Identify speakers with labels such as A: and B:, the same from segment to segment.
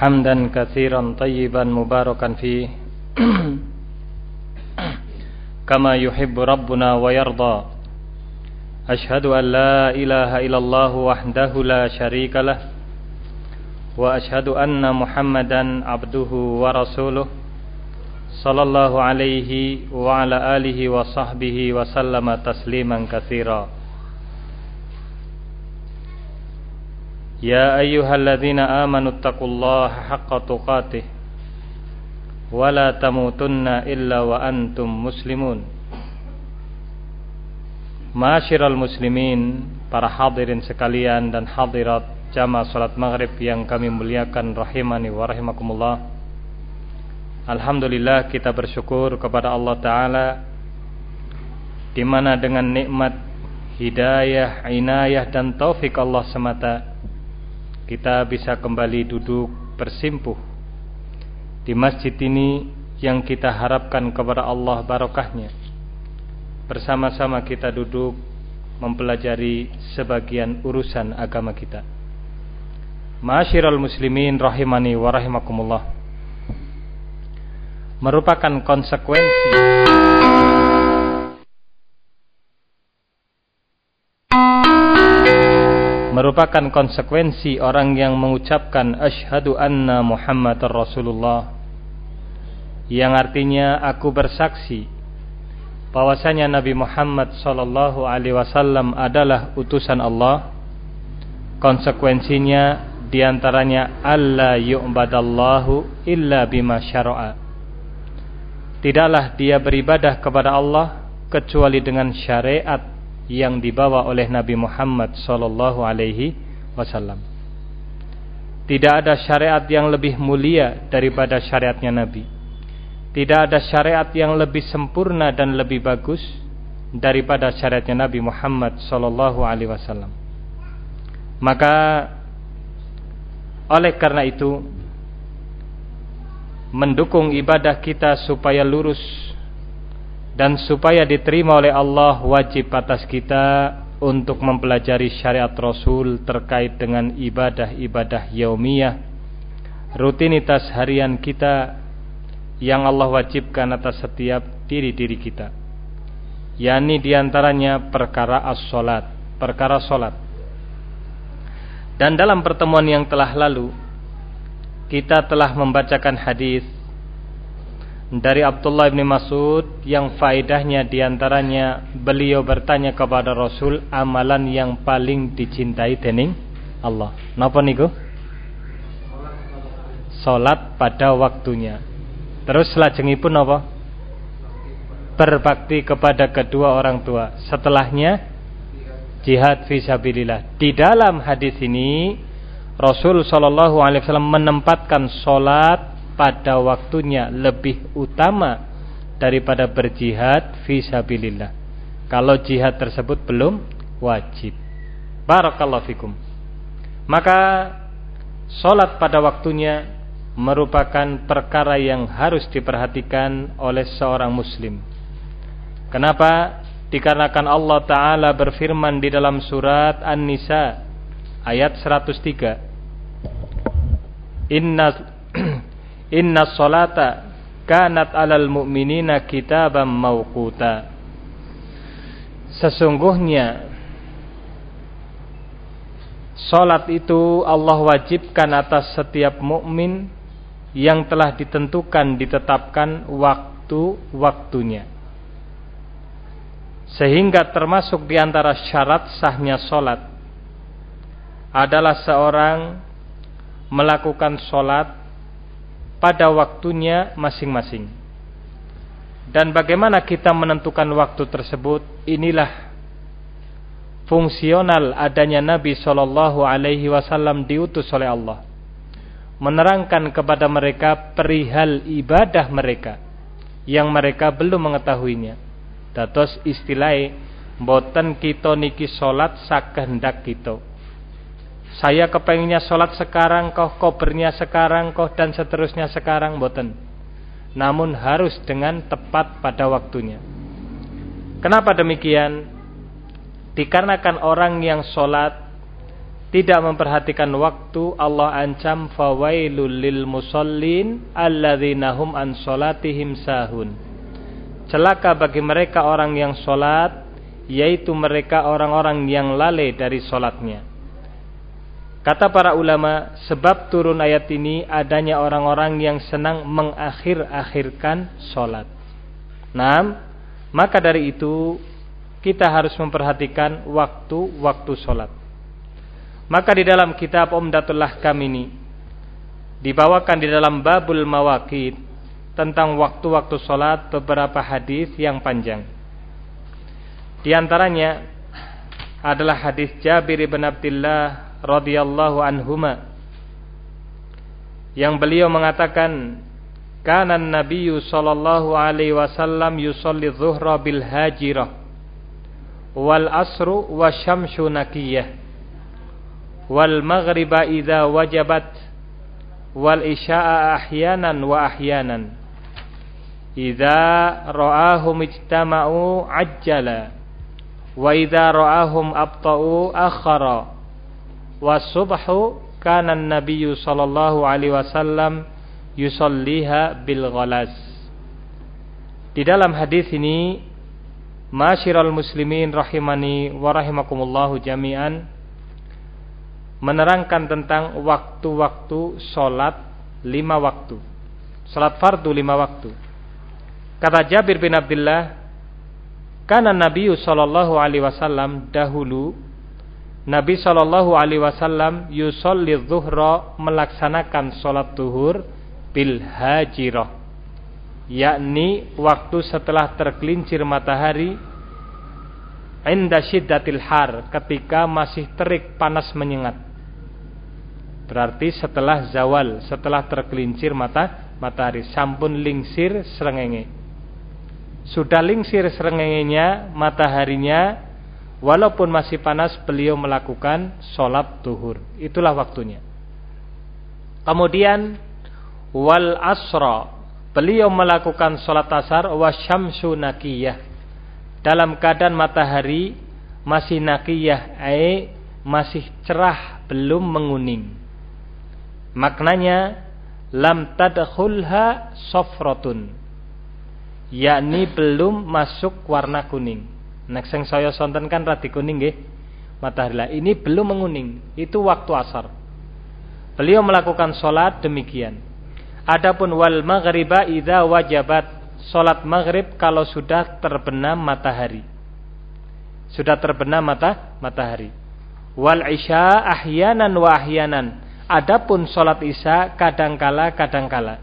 A: حمدا كثيرا طيبا مباركا فيه. كما يحب ربنا ويرضى. أشهد أن لا إله إلا الله وحده لا شريك له. وأشهد أن محمدا عبده ورسوله صلى الله عليه وعلى آله وصحبه وسلم تسليما كثيرا. يا أيها الذين آمنوا اتقوا الله حق تقاته ولا تموتن إلا وأنتم مسلمون Masyiral muslimin, para hadirin sekalian dan hadirat jamaah salat maghrib yang kami muliakan rahimani wa rahimakumullah. Alhamdulillah kita bersyukur kepada Allah Ta'ala di mana dengan nikmat hidayah, inayah dan taufik Allah semata kita bisa kembali duduk bersimpuh di masjid ini yang kita harapkan kepada Allah barokahnya. Bersama-sama kita duduk mempelajari sebagian urusan agama kita. Masyiral muslimin rahimani wa rahimakumullah. Merupakan konsekuensi merupakan konsekuensi orang yang mengucapkan asyhadu anna Muhammadar Rasulullah. Yang artinya aku bersaksi bahwasanya Nabi Muhammad sallallahu alaihi wasallam adalah utusan Allah. Konsekuensinya di antaranya alla yu'badallahu illa bima syara'a. Tidaklah dia beribadah kepada Allah kecuali dengan syariat yang dibawa oleh Nabi Muhammad sallallahu alaihi wasallam. Tidak ada syariat yang lebih mulia daripada syariatnya Nabi. Tidak ada syariat yang lebih sempurna dan lebih bagus daripada syariatnya Nabi Muhammad sallallahu alaihi wasallam. Maka oleh karena itu mendukung ibadah kita supaya lurus dan supaya diterima oleh Allah wajib atas kita untuk mempelajari syariat Rasul terkait dengan ibadah-ibadah yaumiyah rutinitas harian kita yang Allah wajibkan atas setiap diri-diri kita. Yakni di antaranya perkara as-salat perkara salat. Dan dalam pertemuan yang telah lalu kita telah membacakan hadis dari Abdullah bin Mas'ud yang faedahnya di antaranya beliau bertanya kepada Rasul amalan yang paling dicintai dening Allah. Napa niku? Salat pada waktunya. Terus pun apa? Berbakti kepada kedua orang tua. Setelahnya jihad fisabilillah. Di dalam hadis ini Rasul sallallahu alaihi wasallam menempatkan salat pada waktunya lebih utama daripada berjihad fisabilillah. Kalau jihad tersebut belum wajib. Barakallahu fikum. Maka solat pada waktunya merupakan perkara yang harus diperhatikan oleh seorang muslim. Kenapa? Dikarenakan Allah Ta'ala berfirman di dalam surat An-Nisa ayat 103. Inna Inna salata kanat alal mu'minina kitaban mawquta. Sesungguhnya salat itu Allah wajibkan atas setiap mukmin yang telah ditentukan ditetapkan waktu-waktunya. Sehingga termasuk di antara syarat sahnya salat adalah seorang melakukan salat pada waktunya masing-masing. Dan bagaimana kita menentukan waktu tersebut? Inilah fungsional adanya Nabi Shallallahu Alaihi Wasallam diutus oleh Allah, menerangkan kepada mereka perihal ibadah mereka yang mereka belum mengetahuinya. Datos istilahnya boten kita niki solat sakehendak kita saya kepenginnya sholat sekarang kok kobernya sekarang kok dan seterusnya sekarang boten namun harus dengan tepat pada waktunya. Kenapa demikian? Dikarenakan orang yang sholat tidak memperhatikan waktu Allah ancam fawailul lil musallin alladzina hum an salatihim sahun. Celaka bagi mereka orang yang salat yaitu mereka orang-orang yang lalai dari salatnya kata para ulama sebab turun ayat ini adanya orang-orang yang senang mengakhir-akhirkan salat Nah, maka dari itu kita harus memperhatikan waktu-waktu salat maka di dalam kitab Umdatul Ahkam ini dibawakan di dalam babul mawaqit tentang waktu-waktu salat beberapa hadis yang panjang. Di antaranya adalah hadis Jabir bin Abdullah radhiyallahu anhuma yang beliau mengatakan kana nabiyyu sallallahu alaihi wasallam yusalli dhuhra bil hajirah wal asru wasyamsu nakiyah wal maghriba idza wajabat wal isya'a ahyanan wa ahyanan. Idza ra'ahum ijtama'u ajjala wa idza ra'ahum abta'u akhara subhu kana an-nabiyyu sallallahu alaihi wasallam yusalliha bil ghalas di dalam hadis ini Masyiral muslimin rahimani wa rahimakumullahu jami'an menerangkan tentang waktu-waktu sholat lima waktu. Sholat fardu lima waktu. Kata Jabir bin Abdullah, karena Nabi Sallallahu Alaihi Wasallam dahulu Nabi Sallallahu Alaihi Wasallam yusolli zuhra melaksanakan sholat duhur bil hajirah, yakni waktu setelah tergelincir matahari inda syiddatil har ketika masih terik panas menyengat Berarti setelah zawal, setelah tergelincir mata matahari, sampun lingsir serengenge. Sudah lingsir serengengenya, mataharinya, walaupun masih panas, beliau melakukan sholat duhur. Itulah waktunya. Kemudian wal asra, beliau melakukan sholat asar wasyamsu nakiyah. Dalam keadaan matahari masih nakiyah, eh, masih cerah, belum menguning. Maknanya lam tadkhulha safratun. Yakni belum masuk warna kuning. Nek saya sonten kan radi kuning nggih. Matahari ini belum menguning. Itu waktu asar. Beliau melakukan solat demikian. Adapun wal maghriba idza wajabat. Solat maghrib kalau sudah terbenam matahari. Sudah terbenam mata matahari. Wal isya ahyanan wa ahyanan Adapun sholat isya kadangkala kadangkala.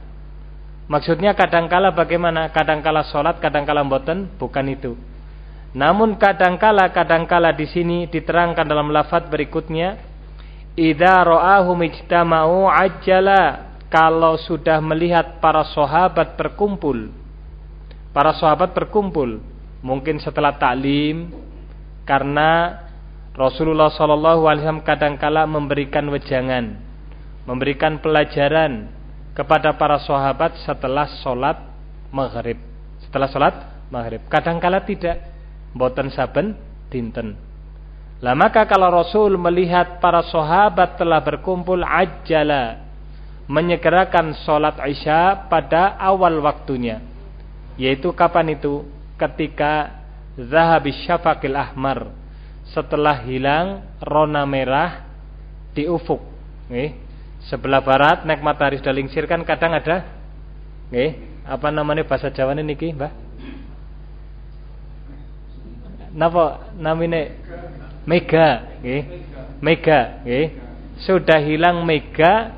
A: Maksudnya kadangkala bagaimana? Kadangkala sholat, kadangkala mboten, bukan itu. Namun kadangkala kadangkala di sini diterangkan dalam lafaz berikutnya, idza ra'ahum ijtama'u ajjala. Kalau sudah melihat para sahabat berkumpul, para sahabat berkumpul, mungkin setelah taklim, karena Rasulullah Shallallahu Alaihi Wasallam kadangkala memberikan wejangan memberikan pelajaran kepada para sahabat setelah sholat maghrib. Setelah sholat maghrib. Kadangkala tidak. Boten saben dinten. Lah maka kalau Rasul melihat para sahabat telah berkumpul ajala menyegerakan sholat isya pada awal waktunya. Yaitu kapan itu? Ketika zahabis syafakil ahmar. Setelah hilang rona merah di ufuk. Nih, sebelah barat naik matahari sudah lingsir kan kadang ada nggih apa namanya bahasa Jawa ini niki Mbah napa namine? Mega nggih. Mega nggih. Sudah hilang mega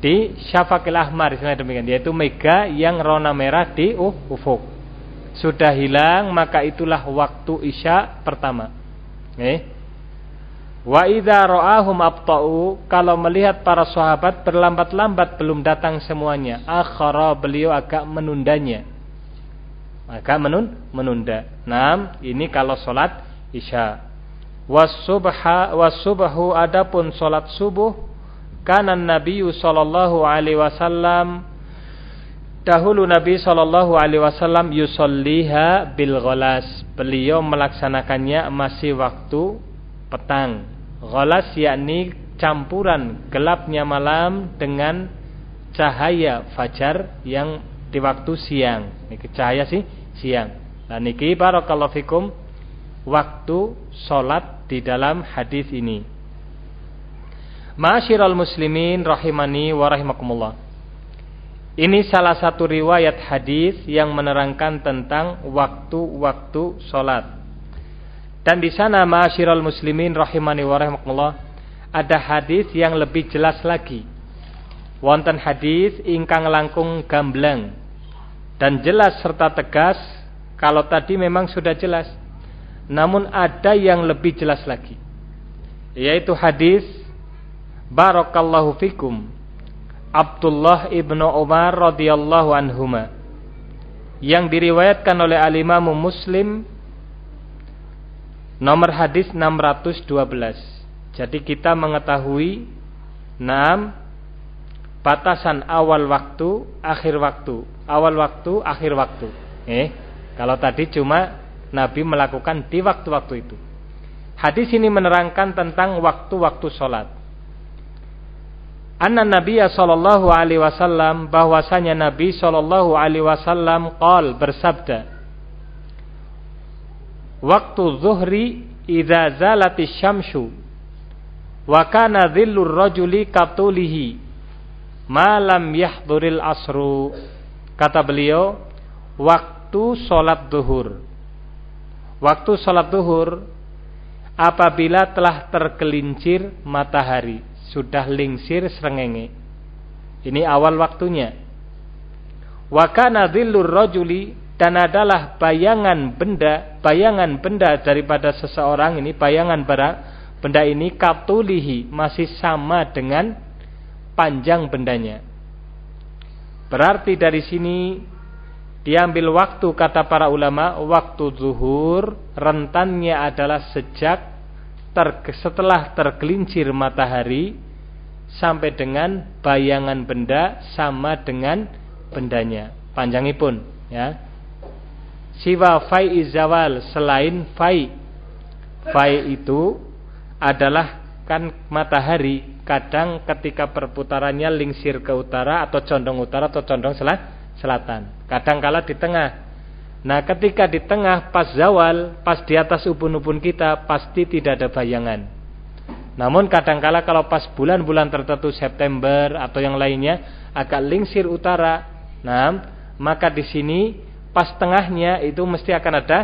A: di syafaqil ahmar demikian. Yaitu mega yang rona merah di uh, ufuk. Sudah hilang maka itulah waktu isya pertama. Nggih. Wa idza ra'ahum abta'u kalau melihat para sahabat berlambat-lambat belum datang semuanya, akhara beliau agak menundanya. Agak menun menunda. Naam, ini kalau salat Isya. Wasubha wasubhu adapun salat subuh kana Nabi sallallahu alaihi wasallam dahulu Nabi sallallahu alaihi wasallam yusolliha bil ghalas. Beliau melaksanakannya masih waktu petang Ghalas yakni campuran gelapnya malam dengan cahaya fajar yang di waktu siang. Niki cahaya sih siang. Nah niki barakallahu fikum waktu solat di dalam hadis ini. Ma'asyiral muslimin rahimani wa rahimakumullah. Ini salah satu riwayat hadis yang menerangkan tentang waktu-waktu solat. Dan di sana ma'asyiral muslimin rahimani wa rahimakumullah ada hadis yang lebih jelas lagi. Wonten hadis ingkang langkung gamblang dan jelas serta tegas kalau tadi memang sudah jelas. Namun ada yang lebih jelas lagi. Yaitu hadis barakallahu fikum Abdullah ibnu Umar radhiyallahu anhuma. Yang diriwayatkan oleh al-Imam Muslim nomor hadis 612 jadi kita mengetahui 6 batasan awal waktu, akhir waktu, awal waktu, akhir waktu. Eh, kalau tadi cuma Nabi melakukan di waktu-waktu itu. Hadis ini menerangkan tentang waktu-waktu sholat. Anna Nabi sallallahu alaihi wasallam bahwasanya Nabi sallallahu alaihi wasallam qol bersabda Waktu zuhri idza zalati syamsu wa kana dhillur rajuli katulihi malam yahduril asru kata beliau waktu sholat duhur. Waktu sholat duhur apabila telah tergelincir matahari sudah lingsir serengenge ini awal waktunya. Wakana dhillur rajuli dan adalah bayangan benda bayangan benda daripada seseorang ini bayangan barang benda ini katulihi masih sama dengan panjang bendanya. Berarti dari sini diambil waktu kata para ulama waktu zuhur rentannya adalah sejak ter, setelah tergelincir matahari sampai dengan bayangan benda sama dengan bendanya. Panjangipun ya. Siwa fai izawal selain fai. Fai itu adalah kan matahari. Kadang ketika perputarannya lingsir ke utara atau condong utara atau condong selatan. Kadang kala di tengah. Nah ketika di tengah pas zawal, pas di atas ubun-ubun kita pasti tidak ada bayangan. Namun kadangkala kalau pas bulan-bulan tertentu September atau yang lainnya agak lingsir utara, nah maka di sini pas tengahnya itu mesti akan ada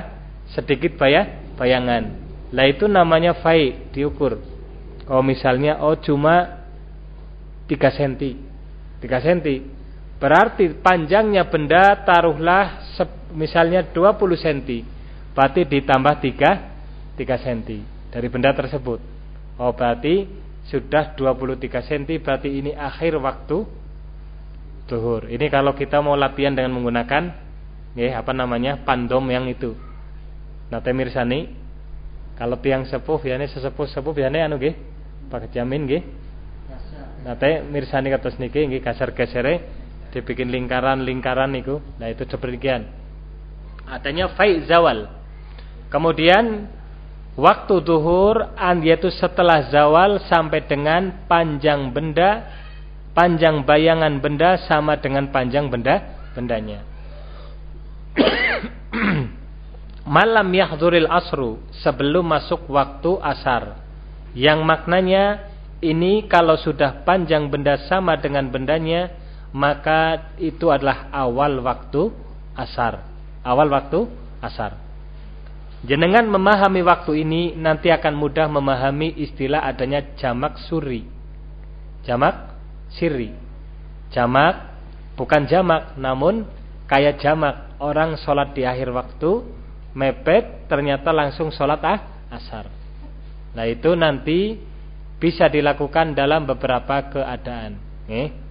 A: sedikit bayang bayangan. Lah itu namanya fai diukur. Oh misalnya oh cuma 3 cm. 3 cm. Berarti panjangnya benda taruhlah misalnya 20 cm. Berarti ditambah 3 3 cm dari benda tersebut. Oh berarti sudah 23 cm berarti ini akhir waktu zuhur. Ini kalau kita mau latihan dengan menggunakan ya apa namanya? pandom yang itu. Nah, mirsani kalau tiang sepuh ya ini sesepuh-sepuh ya ini anu nggih pakai jamin nggih nate mirsani kados niki nggih kasar gesere dibikin lingkaran-lingkaran niku nah itu demikian. Adanya fai zawal. Kemudian waktu duhur yaitu setelah zawal sampai dengan panjang benda panjang bayangan benda sama dengan panjang benda bendanya. Malam yahduril asru sebelum masuk waktu asar. Yang maknanya ini kalau sudah panjang benda sama dengan bendanya maka itu adalah awal waktu asar. Awal waktu asar. Jenengan memahami waktu ini nanti akan mudah memahami istilah adanya jamak suri. Jamak siri. Jamak bukan jamak namun kayak jamak orang sholat di akhir waktu mepet ternyata langsung sholat ah, asar. Nah itu nanti bisa dilakukan dalam beberapa keadaan. Eh?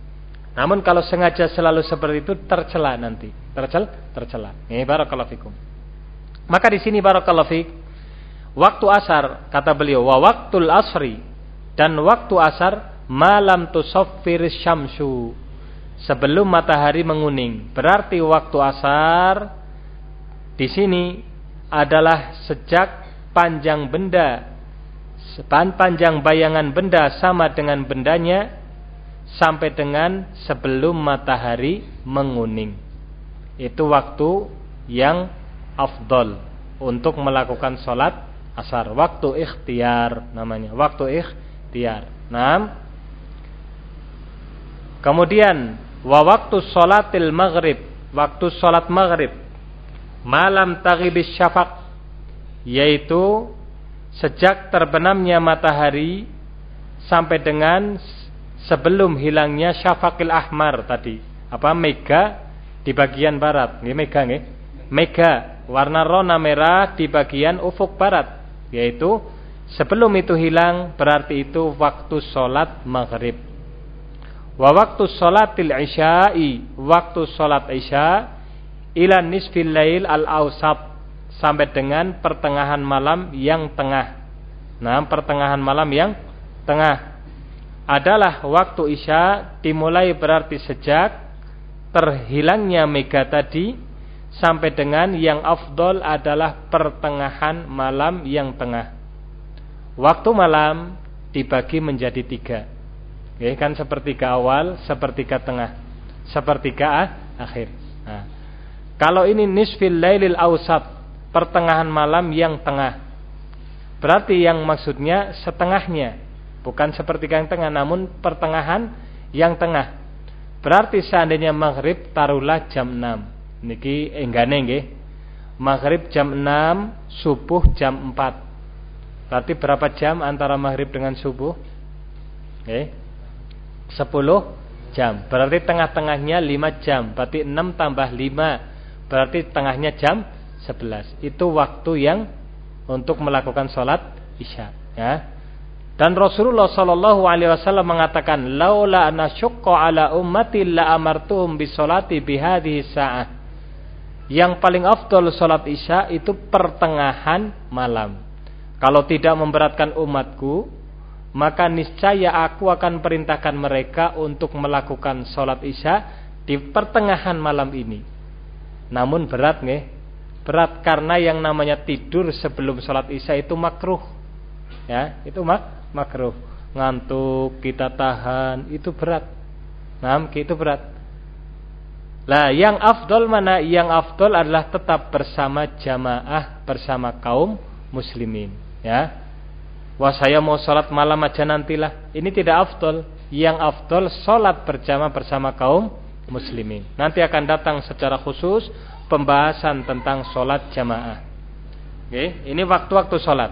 A: Namun kalau sengaja selalu seperti itu tercela nanti, tercel, tercela. Eh, barakallahu fikum. Maka di sini barakallahu fik, waktu asar kata beliau, wa waktul asri dan waktu asar malam tusaffir syamsu sebelum matahari menguning. Berarti waktu asar di sini adalah sejak panjang benda panjang bayangan benda sama dengan bendanya sampai dengan sebelum matahari menguning. Itu waktu yang afdol untuk melakukan sholat asar. Waktu ikhtiar namanya. Waktu ikhtiar. Nah, kemudian wa waktu sholatil maghrib, waktu sholat maghrib, malam taghibis syafaq, yaitu sejak terbenamnya matahari sampai dengan sebelum hilangnya syafaqil ahmar tadi. Apa mega di bagian barat. Ini mega nih. Mega warna rona merah di bagian ufuk barat, yaitu sebelum itu hilang berarti itu waktu sholat maghrib. Wa waktu sholatil isya'i, waktu sholat isya ila nisfil lail al ausab sampai dengan pertengahan malam yang tengah. Nah, pertengahan malam yang tengah adalah waktu isya dimulai berarti sejak terhilangnya mega tadi sampai dengan yang afdol adalah pertengahan malam yang tengah. Waktu malam dibagi menjadi tiga. Ya, kan sepertiga awal, sepertiga tengah, sepertiga akhir. Nah, kalau ini nisfil lailil ausat, pertengahan malam yang tengah. Berarti yang maksudnya setengahnya, bukan sepertiga yang tengah, namun pertengahan yang tengah. Berarti seandainya maghrib taruhlah jam 6. Niki enggane nggih. Maghrib jam 6, subuh jam 4. Berarti berapa jam antara maghrib dengan subuh? Nggih. 10 jam. Berarti tengah-tengahnya 5 jam. Berarti 6 tambah 5. Berarti tengahnya jam 11. Itu waktu yang untuk melakukan sholat isya. Ya. Dan Rasulullah Shallallahu Alaihi Wasallam mengatakan, "Laula anasyukko ala ummati la amartuhum bisolati bihadhi sa'ah." Yang paling afdol solat isya itu pertengahan malam. Kalau tidak memberatkan umatku, maka niscaya aku akan perintahkan mereka untuk melakukan solat isya di pertengahan malam ini. Namun berat nih, berat karena yang namanya tidur sebelum solat isya itu makruh. Ya, itu mak makruh. Ngantuk, kita tahan, itu berat. Nah, itu berat. Lah, yang afdol mana? Yang afdol adalah tetap bersama jamaah, bersama kaum muslimin. Ya. Wah saya mau sholat malam aja nantilah. Ini tidak afdol. Yang afdol sholat berjamaah bersama kaum muslimin. Nanti akan datang secara khusus pembahasan tentang sholat jamaah. Oke, ini waktu-waktu sholat.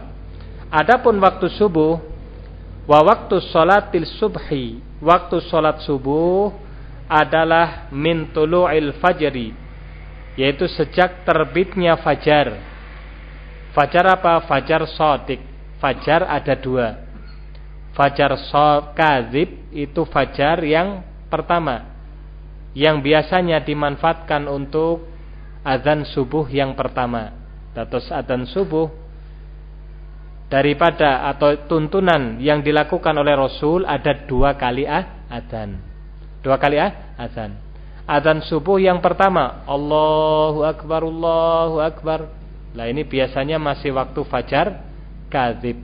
A: Adapun waktu subuh Wa waktu sholatil subhi, waktu sholat subuh adalah min tulu'il fajri, yaitu sejak terbitnya fajar. Fajar apa? Fajar sodik. Fajar ada dua. Fajar kadhib itu fajar yang pertama. Yang biasanya dimanfaatkan untuk azan subuh yang pertama. Datos azan subuh daripada atau tuntunan yang dilakukan oleh Rasul ada dua kali ah, adzan. Dua kali ah, adzan. Adzan subuh yang pertama, Allahu akbar Allahu akbar. Lah ini biasanya masih waktu fajar kadzib.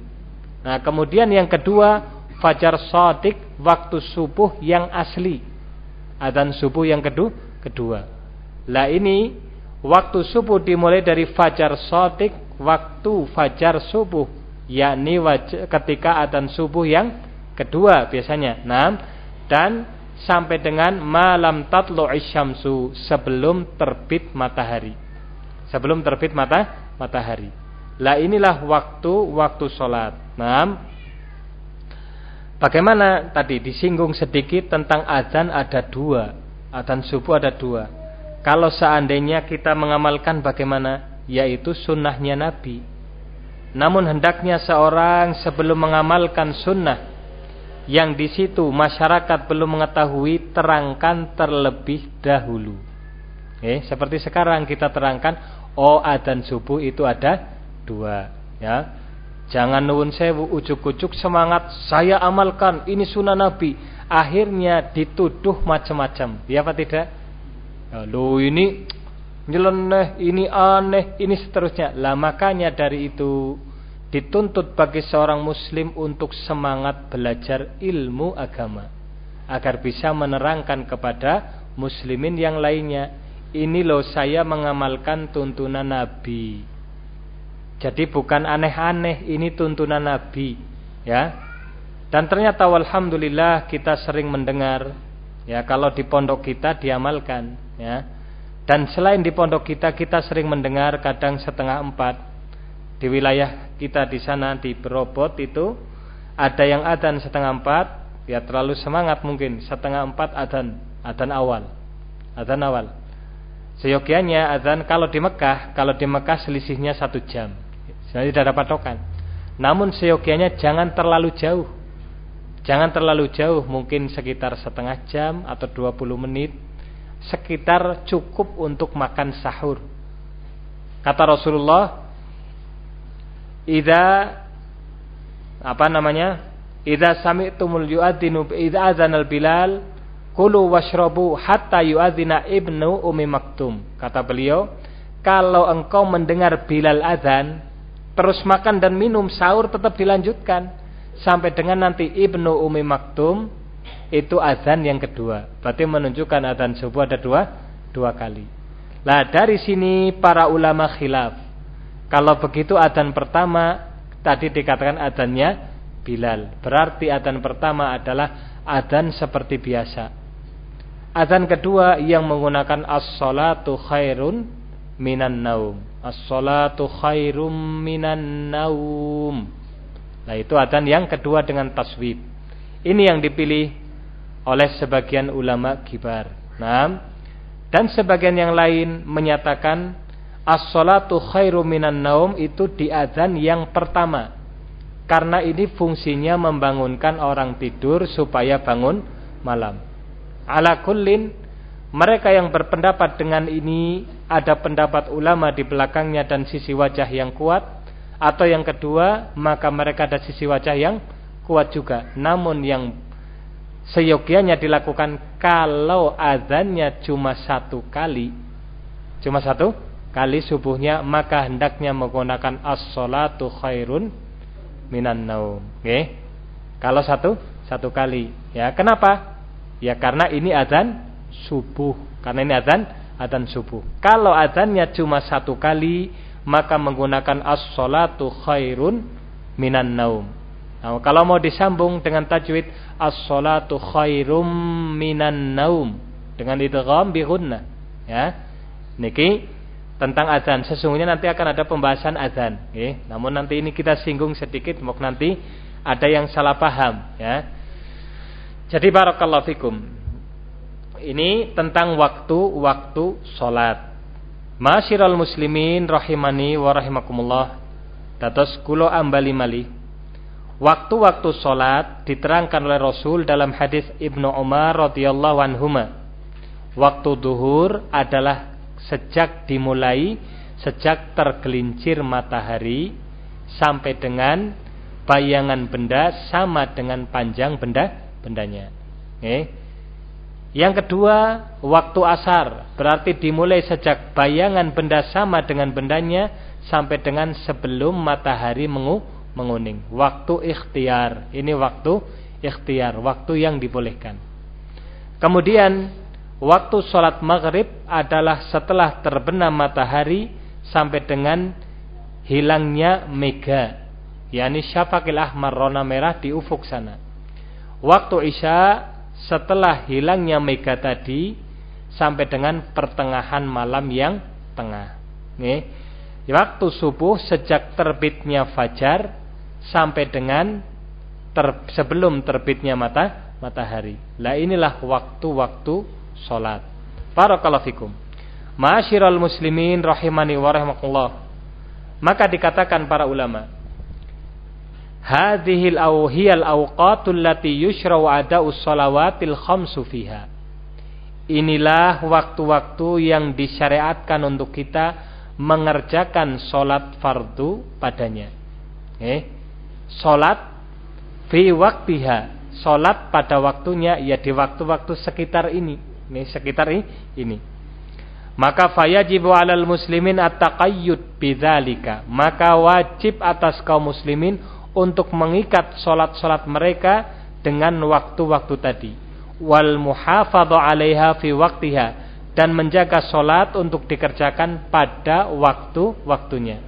A: Nah, kemudian yang kedua, fajar shadiq, waktu subuh yang asli. Adzan subuh yang kedua, kedua. Lah ini waktu subuh dimulai dari fajar shadiq, waktu fajar subuh yakni ketika adzan subuh yang kedua biasanya. Nah, dan sampai dengan malam tatlu isyamsu sebelum terbit matahari. Sebelum terbit mata matahari. Lah inilah waktu waktu sholat. Nah, bagaimana tadi disinggung sedikit tentang adzan ada dua, adzan subuh ada dua. Kalau seandainya kita mengamalkan bagaimana, yaitu sunnahnya Nabi namun hendaknya seorang sebelum mengamalkan sunnah yang di situ masyarakat belum mengetahui terangkan terlebih dahulu. Eh, seperti sekarang kita terangkan, oh adzan subuh itu ada dua, ya. Jangan nuwun sewu ujuk-ujuk semangat saya amalkan ini sunnah Nabi. Akhirnya dituduh macam-macam. Ya apa tidak? Lalu ini nyeleneh, ini aneh, ini seterusnya. Lah makanya dari itu dituntut bagi seorang muslim untuk semangat belajar ilmu agama agar bisa menerangkan kepada muslimin yang lainnya. Ini loh saya mengamalkan tuntunan nabi. Jadi bukan aneh-aneh ini tuntunan nabi ya. Dan ternyata alhamdulillah kita sering mendengar ya kalau di pondok kita diamalkan ya dan selain di pondok kita kita sering mendengar kadang setengah empat. Di wilayah kita di sana di Berobot itu ada yang adzan setengah empat ya terlalu semangat mungkin setengah empat adzan adzan awal adzan awal. Seyogianya adzan kalau di Mekah kalau di Mekah selisihnya satu jam jadi tidak ada patokan namun seyogianya jangan terlalu jauh jangan terlalu jauh mungkin sekitar setengah jam atau 20 menit sekitar cukup untuk makan sahur kata Rasulullah Ida apa namanya? Idza sami'tumul yu'adzinu idza adzanal Bilal kulu washrabu hatta yu'adzina ibnu Umi Maktum. Kata beliau, kalau engkau mendengar Bilal azan, terus makan dan minum, sahur tetap dilanjutkan sampai dengan nanti Ibnu Umi Maktum itu azan yang kedua. Berarti menunjukkan azan subuh ada dua dua kali. Nah, dari sini para ulama khilaf kalau begitu adzan pertama tadi dikatakan adzannya Bilal. Berarti adzan pertama adalah adzan seperti biasa. Adzan kedua yang menggunakan as-salatu khairun minan naum. As-salatu khairum minan naum. Nah, itu adzan yang kedua dengan taswib. Ini yang dipilih oleh sebagian ulama kibar. Nah, dan sebagian yang lain menyatakan As-salatu khairu minan naum itu di azan yang pertama. Karena ini fungsinya membangunkan orang tidur supaya bangun malam. Ala kullin mereka yang berpendapat dengan ini ada pendapat ulama di belakangnya dan sisi wajah yang kuat atau yang kedua maka mereka ada sisi wajah yang kuat juga. Namun yang seyogianya dilakukan kalau azannya cuma satu kali cuma satu kali subuhnya maka hendaknya menggunakan as-salatu khairun minan naum. Oke. Kalau satu satu kali. Ya, kenapa? Ya karena ini adzan subuh. Karena ini adzan adzan subuh. Kalau adzannya cuma satu kali, maka menggunakan as-salatu khairun minan naum. Nah, kalau mau disambung dengan tajwid as-salatu khairum minan naum dengan idgham bi ya. Niki tentang azan. Sesungguhnya nanti akan ada pembahasan azan. Ya. Namun nanti ini kita singgung sedikit, mau nanti ada yang salah paham. Ya. Jadi barakallahu fikum. Ini tentang waktu-waktu sholat. Masyiral muslimin rahimani wa rahimakumullah. Datos kulo ambali mali. Waktu-waktu sholat diterangkan oleh Rasul dalam hadis Ibnu Umar radhiyallahu anhuma. Waktu duhur adalah sejak dimulai sejak tergelincir matahari sampai dengan bayangan benda sama dengan panjang benda bendanya. Eh. Yang kedua, waktu asar berarti dimulai sejak bayangan benda sama dengan bendanya sampai dengan sebelum matahari mengu menguning. Waktu ikhtiar. Ini waktu ikhtiar, waktu yang dibolehkan. Kemudian waktu sholat maghrib adalah setelah terbenam matahari sampai dengan hilangnya mega yakni syafaqil ahmar rona merah di ufuk sana waktu isya setelah hilangnya mega tadi sampai dengan pertengahan malam yang tengah nih waktu subuh sejak terbitnya fajar sampai dengan ter, sebelum terbitnya mata matahari lah inilah waktu-waktu salat. Barakallahu fikum. Ma'asyiral muslimin rahimani wa rahimakumullah. Maka dikatakan para ulama, hadhil awhiyal awqatul lati yushra'u ada'us salawatil khamsu fiha. Inilah waktu-waktu yang disyariatkan untuk kita mengerjakan solat fardu padanya. Eh, solat fi waktiha. Solat pada waktunya ya di waktu-waktu sekitar ini. Ini sekitar ini. maka fayajibu 'alal muslimin at-taqayyud bidzalika. Maka wajib atas kaum muslimin untuk mengikat salat-salat mereka dengan waktu-waktu tadi. Wal muhafadhu 'alaiha fi waqtiha. Dan menjaga salat untuk dikerjakan pada waktu-waktunya.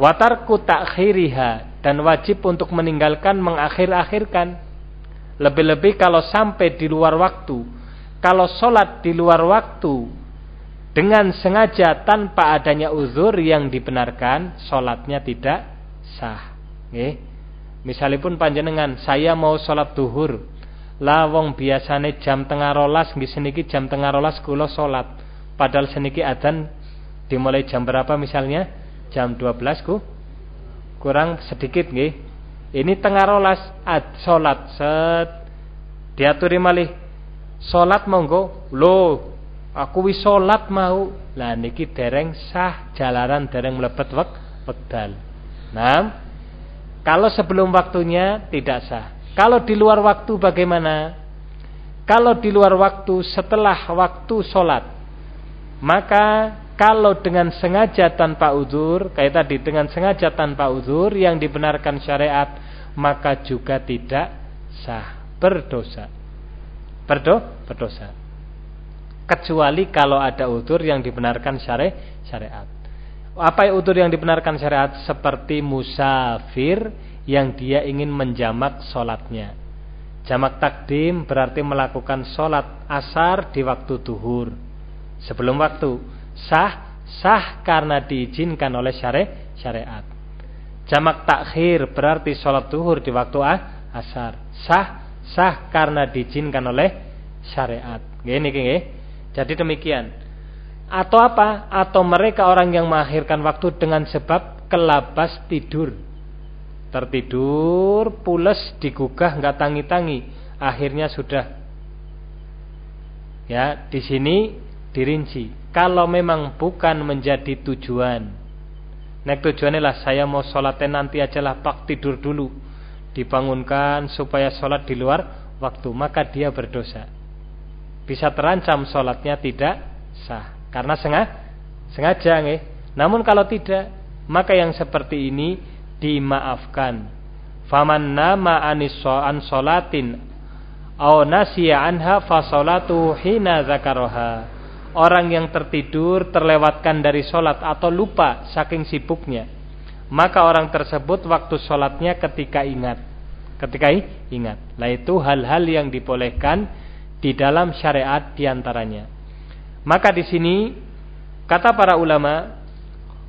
A: Watarku takhiriha dan wajib untuk meninggalkan mengakhir-akhirkan. Lebih-lebih kalau sampai di luar waktu kalau sholat di luar waktu dengan sengaja tanpa adanya uzur yang dibenarkan sholatnya tidak sah. Nggih. Misalipun panjenengan saya mau sholat duhur. Lawong biasane jam tengah rolas nggih seniki jam tengah rolas kula sholat. Padahal seniki adzan dimulai jam berapa misalnya? Jam 12 ku kurang sedikit nggih ini tengah rolas ad sholat set diaturi malih sholat monggo lo Aku wis salat mau. Lah niki dereng sah jalaran dereng mlebet wek wekdal. Nah, kalau sebelum waktunya tidak sah. Kalau di luar waktu bagaimana? Kalau di luar waktu setelah waktu sholat Maka kalau dengan sengaja tanpa uzur Kayak tadi dengan sengaja tanpa uzur Yang dibenarkan syariat Maka juga tidak sah Berdosa Berdo, Berdosa kecuali kalau ada utur yang dibenarkan syari syariat. Apa utur yang dibenarkan syariat? Seperti musafir yang dia ingin menjamak solatnya. Jamak takdim berarti melakukan solat asar di waktu duhur. Sebelum waktu. Sah, sah karena diizinkan oleh syari syariat. Jamak takhir berarti solat duhur di waktu asar. Sah, sah karena diizinkan oleh syariat. Gini, gini. Jadi demikian. Atau apa? Atau mereka orang yang mengakhirkan waktu dengan sebab kelabas tidur. Tertidur, pules, digugah, nggak tangi-tangi. Akhirnya sudah. Ya, di sini dirinci. Kalau memang bukan menjadi tujuan. Nek tujuannya lah saya mau sholatnya nanti aja lah pak tidur dulu. Dibangunkan supaya sholat di luar waktu. Maka dia berdosa bisa terancam sholatnya tidak sah karena sengaja sengaja nih. Namun kalau tidak, maka yang seperti ini dimaafkan. Faman nama an sholatin au nasiya anha fa salatu hina zakaroha. Orang yang tertidur terlewatkan dari sholat atau lupa saking sibuknya, maka orang tersebut waktu sholatnya ketika ingat, ketika ingat. Lah itu hal-hal yang dibolehkan di dalam syariat di antaranya. Maka di sini kata para ulama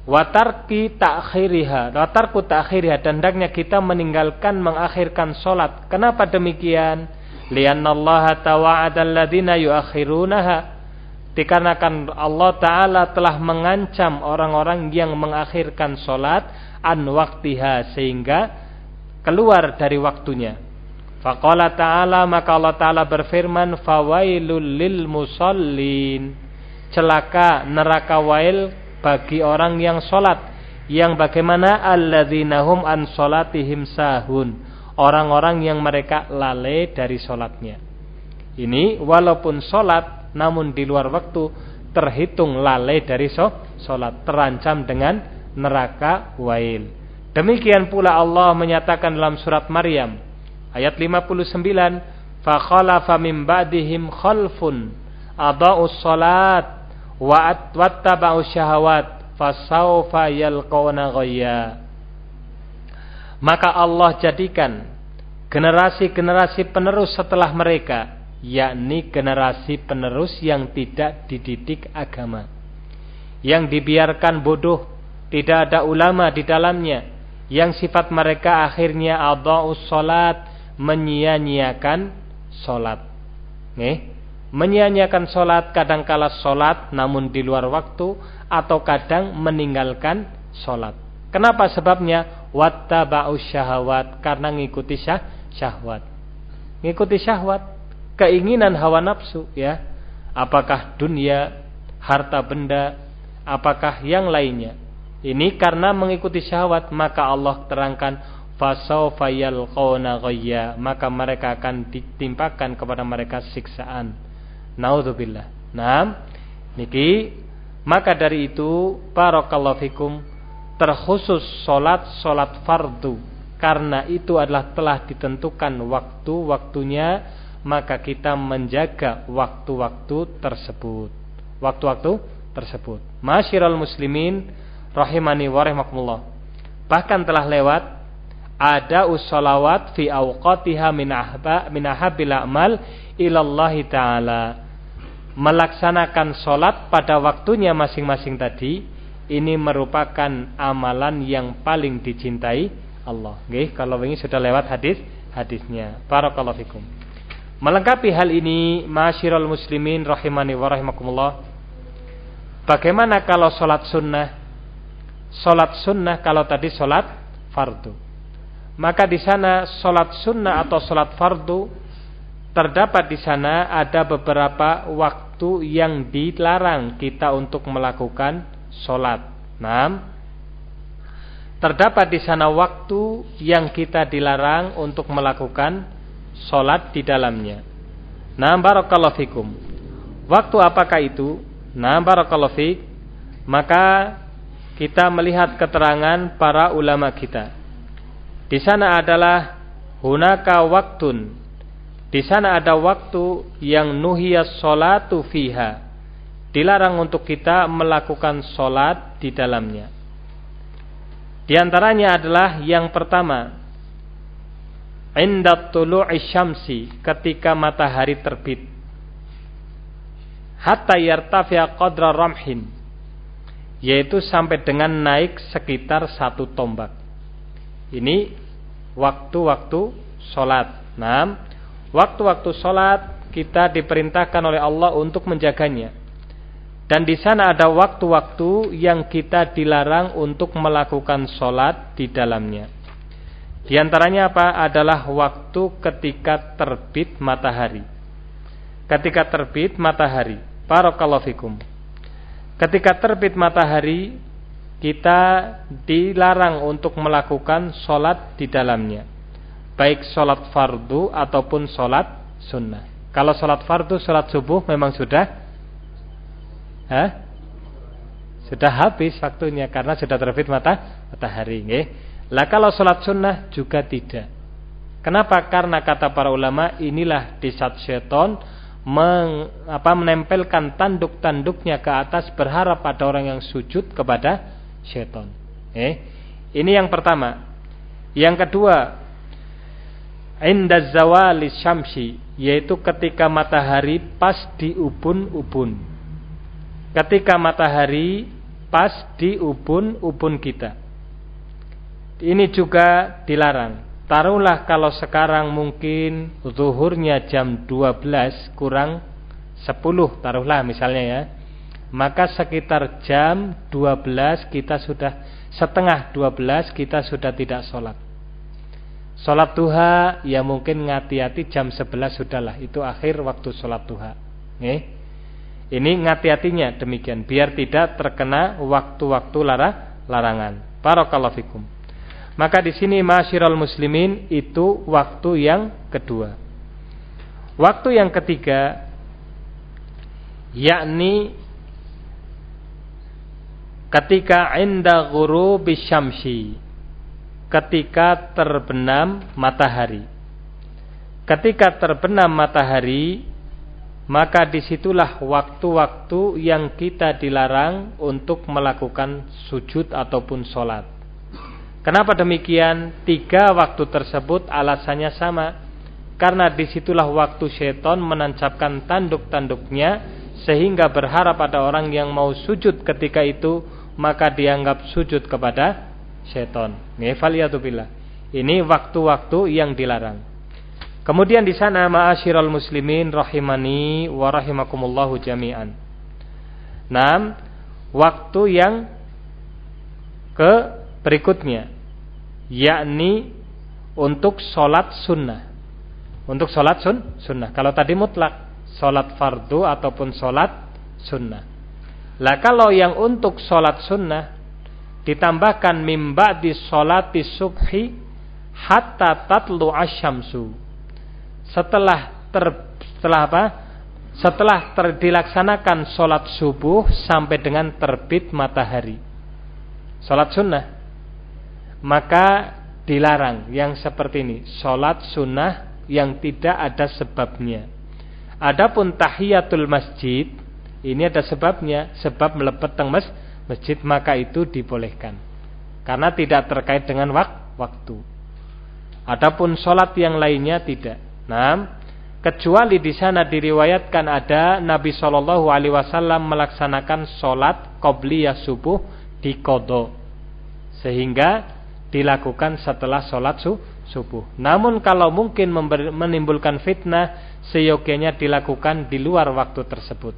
A: watarki takhiriha, watarku takhiriha dan hendaknya kita meninggalkan mengakhirkan solat. Kenapa demikian? Lianna yuakhirunaha. Dikarenakan Allah Ta'ala telah mengancam orang-orang yang mengakhirkan solat an waktiha sehingga keluar dari waktunya. Faqala ta'ala maka Allah ta'ala berfirman fawailul lil musallin. Celaka neraka wail bagi orang yang solat yang bagaimana? Alladzinahum an solatihim sahun. Orang-orang yang mereka lalai dari solatnya ini walaupun solat namun di luar waktu terhitung lalai dari so, solat terancam dengan neraka wail demikian pula Allah menyatakan dalam surat Maryam Ayat 59, fa khalafa min ba'dihim khalfun adha'us salat wa wattaba'u syahawat fasawfa yalqawna ghayya. Maka Allah jadikan generasi-generasi penerus setelah mereka, yakni generasi penerus yang tidak dididik agama. Yang dibiarkan bodoh, tidak ada ulama di dalamnya, yang sifat mereka akhirnya adha'us salat menyia-nyiakan solat. Nih, menyia-nyiakan solat kadangkala solat namun di luar waktu atau kadang meninggalkan solat. Kenapa sebabnya? Wattaba'u syahwat karena ngikuti syah, syahwat. Ngikuti syahwat, keinginan hawa nafsu ya. Apakah dunia, harta benda, apakah yang lainnya. Ini karena mengikuti syahwat maka Allah terangkan fasaufa yalqawna ghayya. Maka mereka akan ditimpakan kepada mereka siksaan. Naudzubillah nah Niki maka dari itu barakallahu fikum terkhusus solat fardu. Karena itu adalah telah ditentukan waktu-waktunya maka kita menjaga waktu-waktu tersebut waktu-waktu tersebut masyiral muslimin rahimani wa rahimakumullah bahkan telah lewat ada usolawat fi awqatiha min ahba min ahabil a'mal ilallahi ta'ala melaksanakan sholat pada waktunya masing-masing tadi ini merupakan amalan yang paling dicintai Allah. Oke, kalau ini sudah lewat hadis hadisnya. Barakallahu fikum. Melengkapi hal ini, masyiral muslimin rahimani wa rahimakumullah. Bagaimana kalau sholat sunnah? Sholat sunnah kalau tadi sholat fardu. Maka di sana sholat sunnah atau sholat fardu terdapat di sana ada beberapa waktu yang dilarang kita untuk melakukan sholat. Nah, terdapat di sana waktu yang kita dilarang untuk melakukan sholat di dalamnya. Nah, barakallahu fikum. Waktu apakah itu? Nah, barakallahu fik. Maka kita melihat keterangan para ulama kita. Di sana adalah hunaka waktun di sana ada waktu yang nuhiyas solatu fiha. Dilarang untuk kita melakukan solat di dalamnya. Di antaranya adalah yang pertama. Indat tulu'i syamsi. Ketika matahari terbit. Hatta yartafi'a qadra ramhin. Yaitu sampai dengan naik sekitar satu tombak. Ini waktu-waktu solat. Nah, waktu-waktu sholat kita diperintahkan oleh Allah untuk menjaganya. Dan di sana ada waktu-waktu yang kita dilarang untuk melakukan sholat di dalamnya. Di antaranya apa? Adalah waktu ketika terbit matahari. Ketika terbit matahari. Barakallahu fikum. Ketika terbit matahari, kita dilarang untuk melakukan sholat di dalamnya baik sholat fardu ataupun sholat sunnah. Kalau sholat fardu, sholat subuh memang sudah, Hah? sudah habis waktunya karena sudah terbit mata matahari. Nge. Lah kalau sholat sunnah juga tidak. Kenapa? Karena kata para ulama inilah di saat syaitan meng, apa, menempelkan tanduk-tanduknya ke atas berharap pada orang yang sujud kepada syaitan. Eh, ini yang pertama. Yang kedua, inda zawali syamsi yaitu ketika matahari pas di ubun-ubun ketika matahari pas di ubun-ubun kita ini juga dilarang. Taruhlah kalau sekarang mungkin zuhurnya jam 12 kurang 10 taruhlah misalnya ya. Maka sekitar jam 12 kita sudah setengah 12 kita sudah tidak sholat. Sholat duha ya mungkin ngati-hati jam 11 sudahlah. Itu akhir waktu sholat duha. Nih. Ini ngati-hatinya demikian. Biar tidak terkena waktu-waktu lara, larangan Barakallahu fikum Maka di sini masyiral muslimin Itu waktu yang kedua Waktu yang ketiga Yakni Ketika inda guru bisyamsi ketika terbenam matahari. Ketika terbenam matahari, maka di situlah waktu-waktu yang kita dilarang untuk melakukan sujud ataupun sholat. Kenapa demikian? Tiga waktu tersebut alasannya sama. Karena di situlah waktu syaitan menancapkan tanduk-tanduknya sehingga berharap ada orang yang mau sujud ketika itu maka dianggap sujud kepada seton. billah. Ini waktu-waktu yang dilarang. Kemudian di sana ma'asyiral muslimin rahimani wa rahimakumullahu jami'an. Nam, waktu yang ke berikutnya yakni untuk sholat sunnah. Untuk sholat sun, sunnah. Kalau tadi mutlak sholat fardu ataupun sholat sunnah. Lah kalau yang untuk sholat sunnah ditambahkan mimba di solati subhi hatta tatlu asyamsu setelah ter, setelah apa setelah ter dilaksanakan sholat subuh sampai dengan terbit matahari. Sholat sunnah. Maka dilarang yang seperti ini. Sholat sunnah yang tidak ada sebabnya. Adapun tahiyatul masjid. Ini ada sebabnya. Sebab melepet teng mas, masjid maka itu dibolehkan. Karena tidak terkait dengan wak waktu. Adapun sholat yang lainnya tidak. Nah, kecuali di sana diriwayatkan ada Nabi Shallallahu Alaihi Wasallam melaksanakan sholat qobliyah subuh di kodo sehingga dilakukan setelah sholat su subuh. Namun kalau mungkin menimbulkan fitnah seyogianya dilakukan di luar waktu tersebut.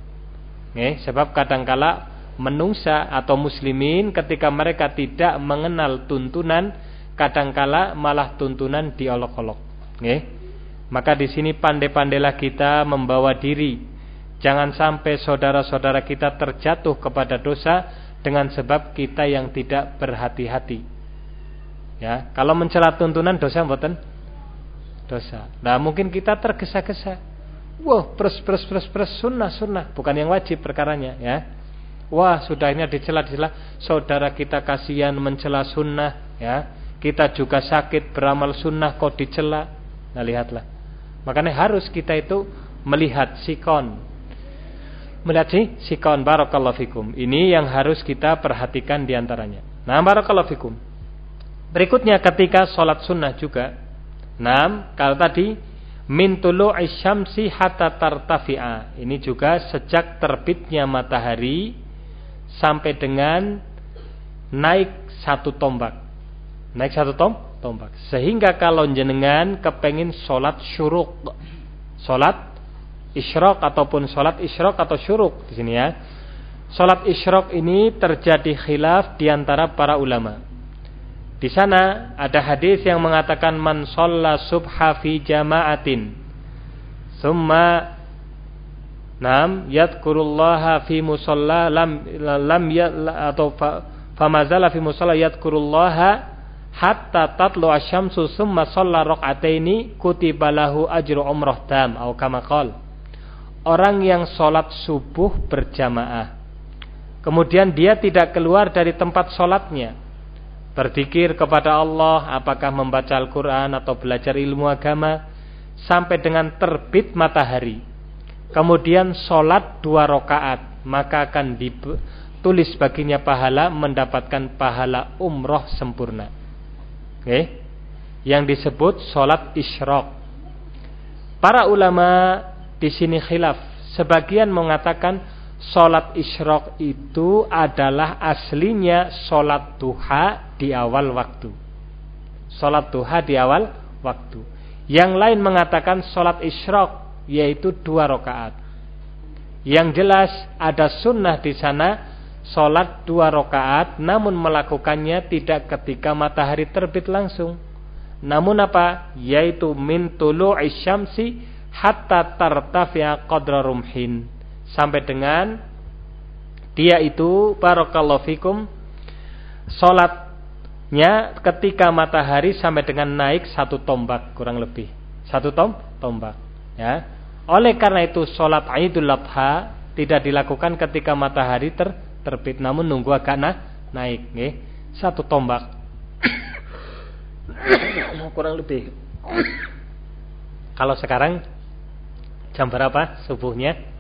A: Eh, sebab kadangkala menungsa atau muslimin ketika mereka tidak mengenal tuntunan kadangkala malah tuntunan diolok-olok. Eh, maka di sini pandai-pandailah kita membawa diri. Jangan sampai saudara-saudara kita terjatuh kepada dosa dengan sebab kita yang tidak berhati-hati. Ya, kalau mencela tuntunan dosa mboten? Dosa. Nah, mungkin kita tergesa-gesa. Wah, pres pres pres pres sunnah sunnah, bukan yang wajib perkaranya, ya. Wah, sudah ini dicela-cela, saudara kita kasihan mencela sunnah, ya. Kita juga sakit beramal sunnah kok dicela. Nah, lihatlah. Makanya harus kita itu melihat sikon. Melihat si sikon barakallahu fikum. Ini yang harus kita perhatikan di antaranya. Nah barakallahu fikum. Berikutnya ketika sholat sunnah juga. Nah kalau tadi min tulu'i syamsi hatta tartafi'a. Ini juga sejak terbitnya matahari sampai dengan naik satu tombak. Naik satu tom, tombak. Sehingga kalau jenengan kepengin sholat syuruk, sholat isyrok ataupun sholat isyrok atau syuruk di sini ya. Sholat isyrok ini terjadi khilaf di antara para ulama. Di sana ada hadis yang mengatakan man sholla subha fi jama'atin summa nam yadkurullaha fi musalla lam lam ya, atau fa, famazala fi musalla yadkurullaha hatta tatlu asyamsu summa shalla rakaataini kutiba lahu ajru umrah tam atau kama qol. Orang yang sholat subuh berjamaah. Kemudian dia tidak keluar dari tempat sholatnya. Berzikir kepada Allah, apakah membaca Al-Quran atau belajar ilmu agama. Sampai dengan terbit matahari. Kemudian sholat dua rakaat. Maka akan ditulis baginya pahala mendapatkan pahala umroh sempurna. Okay. Yang disebut solat isyrok. Para ulama di sini khilaf. Sebagian mengatakan solat isyrok itu adalah aslinya solat duha di awal waktu. Solat duha di awal waktu. Yang lain mengatakan solat isyrok yaitu dua rakaat. Yang jelas ada sunnah di sana Sholat dua rakaat namun melakukannya tidak ketika matahari terbit langsung. Namun apa? Yaitu min tulu'i syamsi hatta tartafi'a qadra rumhin. Sampai dengan dia itu barakallahu fikum sholatnya ketika matahari sampai dengan naik satu tombak kurang lebih. Satu tom tombak. Ya. Oleh karena itu sholat Idul Adha tidak dilakukan ketika matahari ter terbit namun nunggu agak na naik nggih. Satu tombak. Kurang lebih. Kalau sekarang jam berapa subuhnya?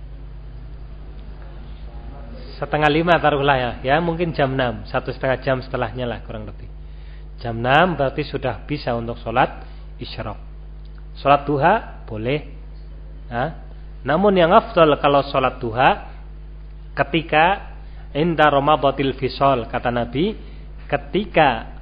A: Setengah lima taruhlah ya, ya mungkin jam enam, satu setengah jam setelahnya lah kurang lebih. Jam enam berarti sudah bisa untuk sholat isyrok. Sholat duha boleh. Nah, namun yang afdal kalau sholat duha ketika inda ramadatil fisol kata Nabi ketika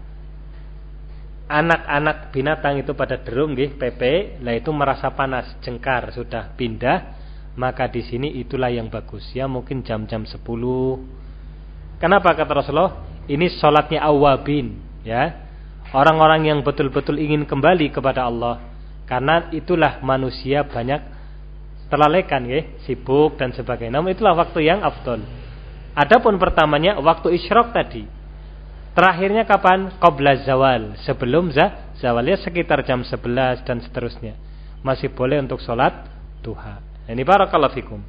A: anak-anak binatang itu pada derung nggih pepe lah itu merasa panas jengkar sudah pindah maka di sini itulah yang bagus ya mungkin jam-jam 10 kenapa kata Rasulullah ini sholatnya awabin ya orang-orang yang betul-betul ingin kembali kepada Allah karena itulah manusia banyak terlalaikan ya sibuk dan sebagainya namun itulah waktu yang afdol Adapun pertamanya waktu isyrok tadi. Terakhirnya kapan? Qabla zawal. Sebelum zawal ya sekitar jam 11 dan seterusnya. Masih boleh untuk sholat duha. Ini barakallahu fikum.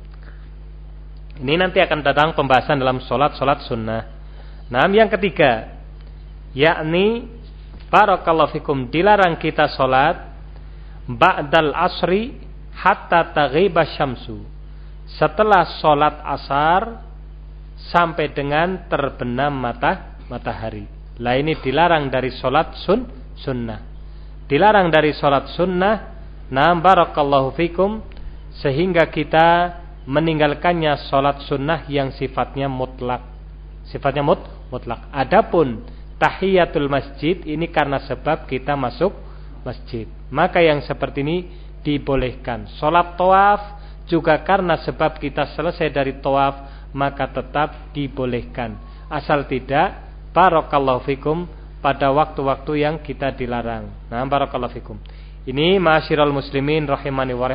A: Ini nanti akan datang pembahasan dalam solat-solat sunnah. Nah, yang ketiga, yakni barakallahu fikum dilarang kita solat ba'dal asri hatta taghiba syamsu. Setelah solat asar sampai dengan terbenam mata matahari. Lah ini dilarang dari solat sun sunnah. Dilarang dari solat sunnah. Nah, barakallahu fikum sehingga kita meninggalkannya sholat sunnah yang sifatnya mutlak. Sifatnya mut, mutlak. Adapun tahiyatul masjid ini karena sebab kita masuk masjid. Maka yang seperti ini dibolehkan. Sholat tawaf juga karena sebab kita selesai dari tawaf maka tetap dibolehkan. Asal tidak barakallahu fikum pada waktu-waktu yang kita dilarang. Nah, barakallahu fikum. Ini masyiral muslimin rahimani wa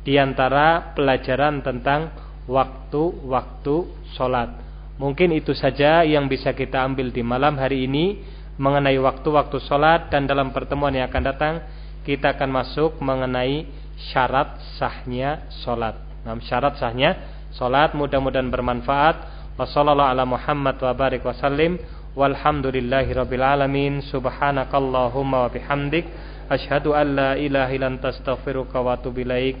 A: di antara pelajaran tentang waktu-waktu sholat. Mungkin itu saja yang bisa kita ambil di malam hari ini mengenai waktu-waktu sholat dan dalam pertemuan yang akan datang kita akan masuk mengenai syarat sahnya sholat. Nah, syarat sahnya sholat mudah-mudahan bermanfaat. Wassalamualaikum Muhammad wa barik wasallim. Walhamdulillahi rabbil alamin. Subhanakallahumma wa bihamdik. Ashhadu an la ilaha illa anta astaghfiruka wa atubu ilaik.